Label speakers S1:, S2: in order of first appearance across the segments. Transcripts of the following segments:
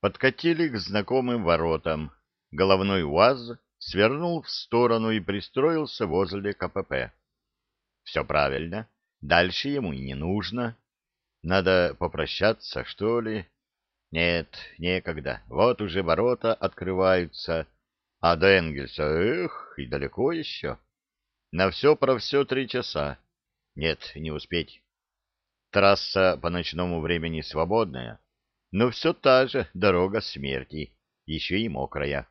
S1: Подкатили к знакомым воротам. Головной УАЗ свернул в сторону и пристроился возле КПП. Все правильно. Дальше ему и не нужно. Надо попрощаться, что ли? Нет, некогда. Вот уже ворота открываются. А до Энгельса, эх, и далеко еще. На все про все три часа. Нет, не успеть. Трасса по ночному времени свободная но все та же дорога смерти, еще и мокрая.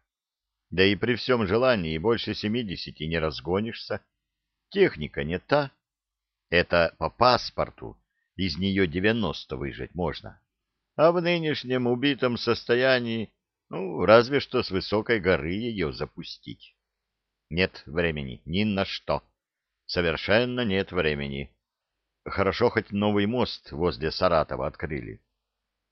S1: Да и при всем желании больше семидесяти не разгонишься. Техника не та. Это по паспорту из нее девяносто выжить можно. А в нынешнем убитом состоянии, ну, разве что с высокой горы ее запустить. Нет времени ни на что. Совершенно нет времени. Хорошо, хоть новый мост возле Саратова открыли.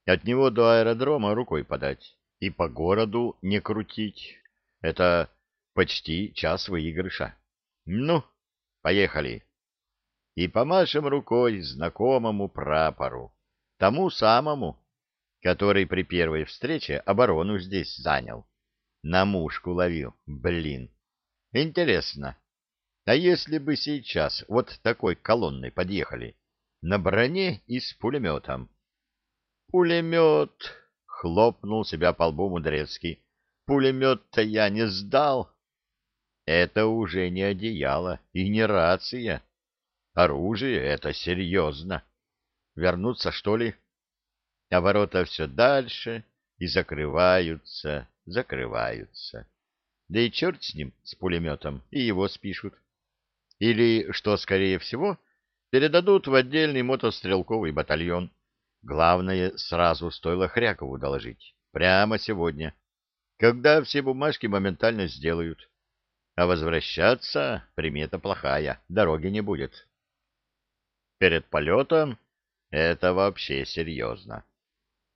S1: От него до аэродрома рукой подать и по городу не крутить. Это почти час выигрыша. Ну, поехали. И помашем рукой знакомому прапору, тому самому, который при первой встрече оборону здесь занял. На мушку ловил, блин. Интересно, а если бы сейчас вот такой колонной подъехали, на броне и с пулеметом, Пулемет! — хлопнул себя по лбу Мудрецкий. — Пулемет-то я не сдал. Это уже не одеяло и не рация. Оружие — это серьезно. Вернуться, что ли? А ворота все дальше и закрываются, закрываются. Да и черт с ним, с пулеметом, и его спишут. Или, что скорее всего, передадут в отдельный мотострелковый батальон — Главное, сразу стоило Хрякову доложить. Прямо сегодня. Когда все бумажки моментально сделают. А возвращаться примета плохая, дороги не будет. Перед полетом это вообще серьезно.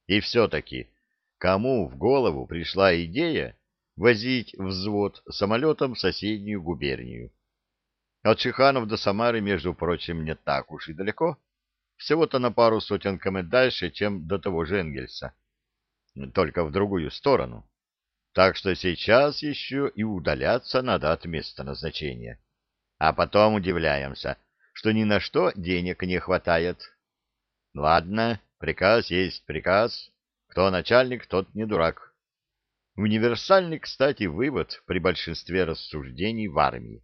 S1: И все-таки, кому в голову пришла идея возить взвод самолетом в соседнюю губернию? От Чеханов до Самары, между прочим, не так уж и далеко. — всего-то на пару сотен коmet дальше, чем до того же Энгельса, только в другую сторону. Так что сейчас еще и удаляться надо от места назначения. А потом удивляемся, что ни на что денег не хватает. Ладно, приказ есть приказ. Кто начальник, тот не дурак. Универсальный, кстати, вывод при большинстве рассуждений в армии.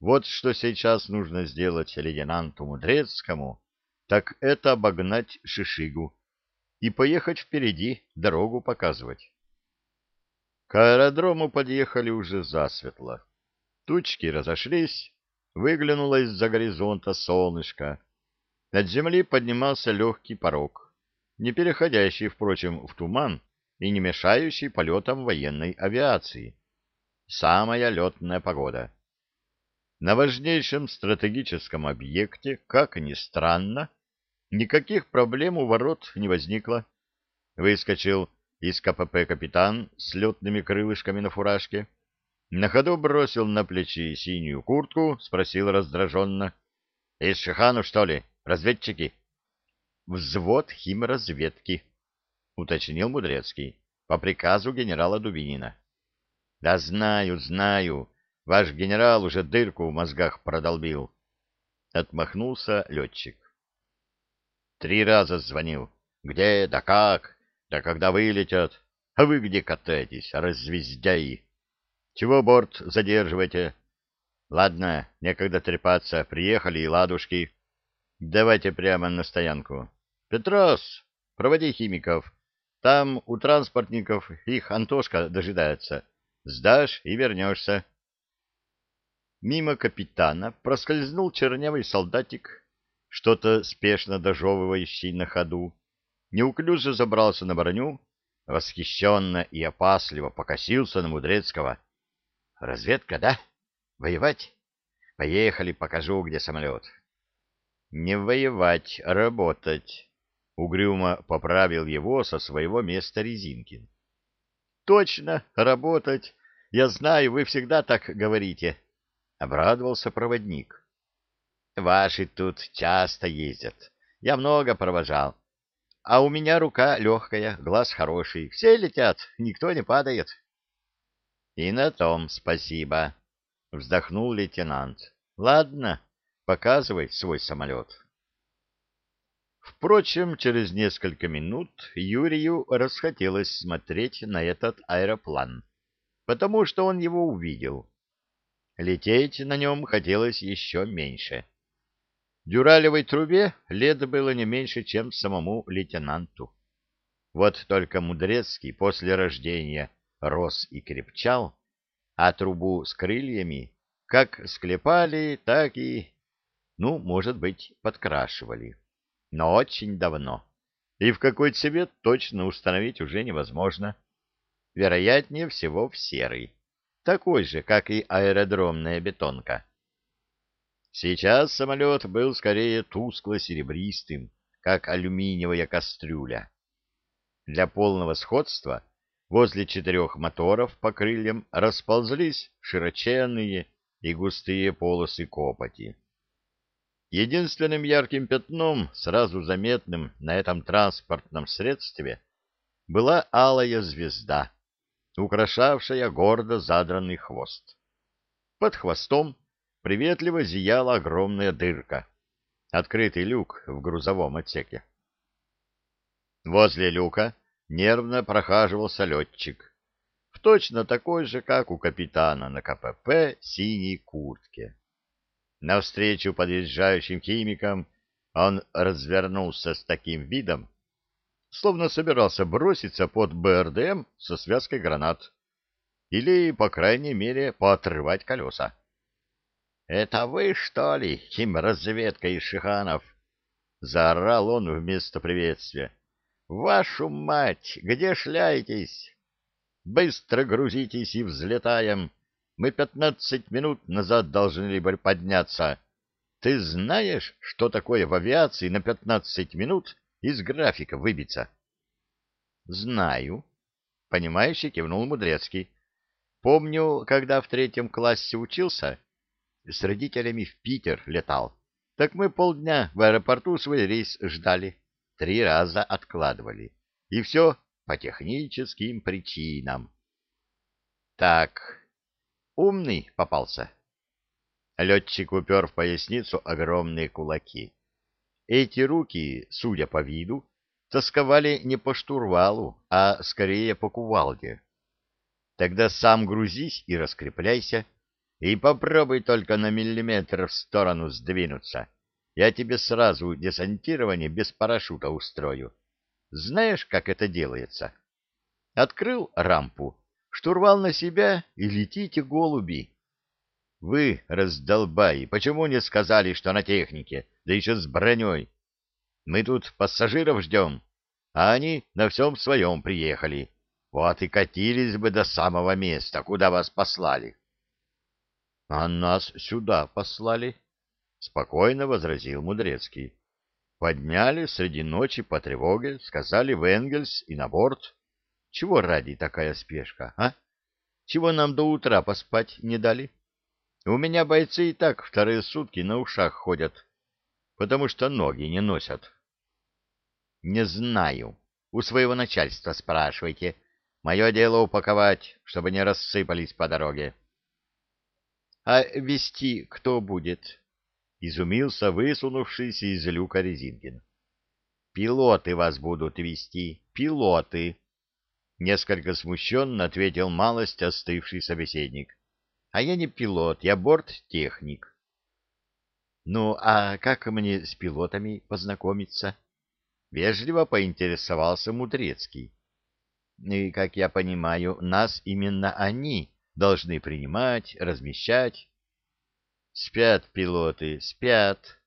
S1: Вот что сейчас нужно сделать лейтенанту Мудрецкому так это обогнать Шишигу и поехать впереди, дорогу показывать. К аэродрому подъехали уже засветло. Тучки разошлись, выглянуло из-за горизонта солнышко. Над земли поднимался легкий порог, не переходящий, впрочем, в туман и не мешающий полетам военной авиации. Самая летная погода. На важнейшем стратегическом объекте, как ни странно, Никаких проблем у ворот не возникло. Выскочил из КПП капитан с летными крылышками на фуражке. На ходу бросил на плечи синюю куртку, спросил раздраженно. — Из Шихану что ли? Разведчики? — Взвод химразведки, — уточнил Мудрецкий, по приказу генерала Дубинина. — Да знаю, знаю, ваш генерал уже дырку в мозгах продолбил, — отмахнулся летчик. Три раза звонил. Где, да как, да когда вылетят. А вы где катаетесь, развездяи? Чего борт задерживаете? Ладно, некогда трепаться, приехали и ладушки. Давайте прямо на стоянку. Петрос, проводи химиков. Там у транспортников их Антошка дожидается. Сдашь и вернешься. Мимо капитана проскользнул чернявый солдатик что-то спешно дожевывающий на ходу, неуклюже забрался на броню, восхищенно и опасливо покосился на Мудрецкого. — Разведка, да? Воевать? Поехали, покажу, где самолет. — Не воевать, а работать, — угрюмо поправил его со своего места Резинкин. — Точно, работать. Я знаю, вы всегда так говорите, — обрадовался проводник. Ваши тут часто ездят. Я много провожал. А у меня рука легкая, глаз хороший. Все летят, никто не падает. — И на том спасибо, — вздохнул лейтенант. — Ладно, показывай свой самолет. Впрочем, через несколько минут Юрию расхотелось смотреть на этот аэроплан, потому что он его увидел. Лететь на нем хотелось еще меньше. — Дюралевой трубе лет было не меньше, чем самому лейтенанту. Вот только Мудрецкий после рождения рос и крепчал, а трубу с крыльями как склепали, так и, ну, может быть, подкрашивали. Но очень давно. И в какой цвет точно установить уже невозможно. Вероятнее всего в серый. Такой же, как и аэродромная бетонка. Сейчас самолет был скорее тускло-серебристым, как алюминиевая кастрюля. Для полного сходства возле четырех моторов по крыльям расползлись широченные и густые полосы копоти. Единственным ярким пятном, сразу заметным на этом транспортном средстве, была алая звезда, украшавшая гордо задранный хвост. Под хвостом приветливо зияла огромная дырка. Открытый люк в грузовом отсеке. Возле люка нервно прохаживался летчик. В точно такой же, как у капитана на КПП, синей куртке. Навстречу подъезжающим химикам он развернулся с таким видом, словно собирался броситься под БРДМ эм со связкой гранат. Или, по крайней мере, поотрывать колеса. «Это вы, что ли, химразведка из Шиханов?» — заорал он вместо приветствия. «Вашу мать! Где шляетесь? Быстро грузитесь и взлетаем. Мы пятнадцать минут назад должны были подняться. Ты знаешь, что такое в авиации на пятнадцать минут из графика выбиться?» «Знаю», — понимающе кивнул Мудрецкий. «Помню, когда в третьем классе учился...» с родителями в Питер летал. Так мы полдня в аэропорту свой рейс ждали, три раза откладывали. И все по техническим причинам. Так, умный попался. Летчик упер в поясницу огромные кулаки. Эти руки, судя по виду, тосковали не по штурвалу, а скорее по кувалде. Тогда сам грузись и раскрепляйся, — и попробуй только на миллиметр в сторону сдвинуться. Я тебе сразу десантирование без парашюта устрою. Знаешь, как это делается? Открыл рампу, штурвал на себя и летите, голуби. Вы, раздолбай, почему не сказали, что на технике, да еще с броней? Мы тут пассажиров ждем, а они на всем своем приехали. Вот и катились бы до самого места, куда вас послали. — А нас сюда послали, — спокойно возразил Мудрецкий. — Подняли среди ночи по тревоге, сказали в Энгельс и на борт. Чего ради такая спешка, а? Чего нам до утра поспать не дали? У меня бойцы и так вторые сутки на ушах ходят, потому что ноги не носят. — Не знаю. У своего начальства спрашивайте. Мое дело упаковать, чтобы не рассыпались по дороге. — а вести кто будет? Изумился высунувшийся из люка Резинкин. Пилоты вас будут вести, пилоты. Несколько смущенно ответил малость остывший собеседник. А я не пилот, я борт техник. Ну, а как мне с пилотами познакомиться? Вежливо поинтересовался Мудрецкий. И, как я понимаю, нас именно они должны принимать, размещать. Спят пилоты, спят,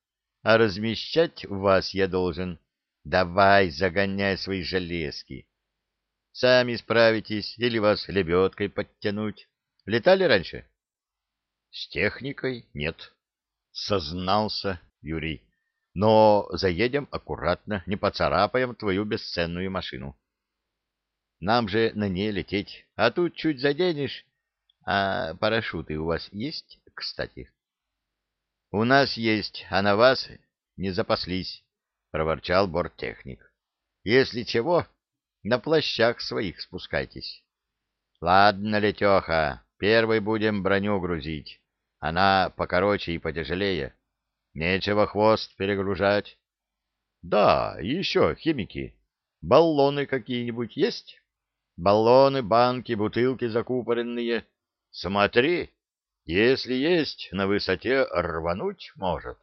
S1: а размещать вас я должен. Давай, загоняй свои железки. Сами справитесь или вас лебедкой подтянуть. Летали раньше? С техникой нет, сознался Юрий. Но заедем аккуратно, не поцарапаем твою бесценную машину. Нам же на ней лететь, а тут чуть заденешь а парашюты у вас есть, кстати? — У нас есть, а на вас не запаслись, — проворчал борттехник. — Если чего, на плащах своих спускайтесь. — Ладно, Летеха, первый будем броню грузить. Она покороче и потяжелее. Нечего хвост перегружать. — Да, еще химики. Баллоны какие-нибудь есть? Баллоны, банки, бутылки закупоренные — Смотри, если есть, на высоте рвануть может.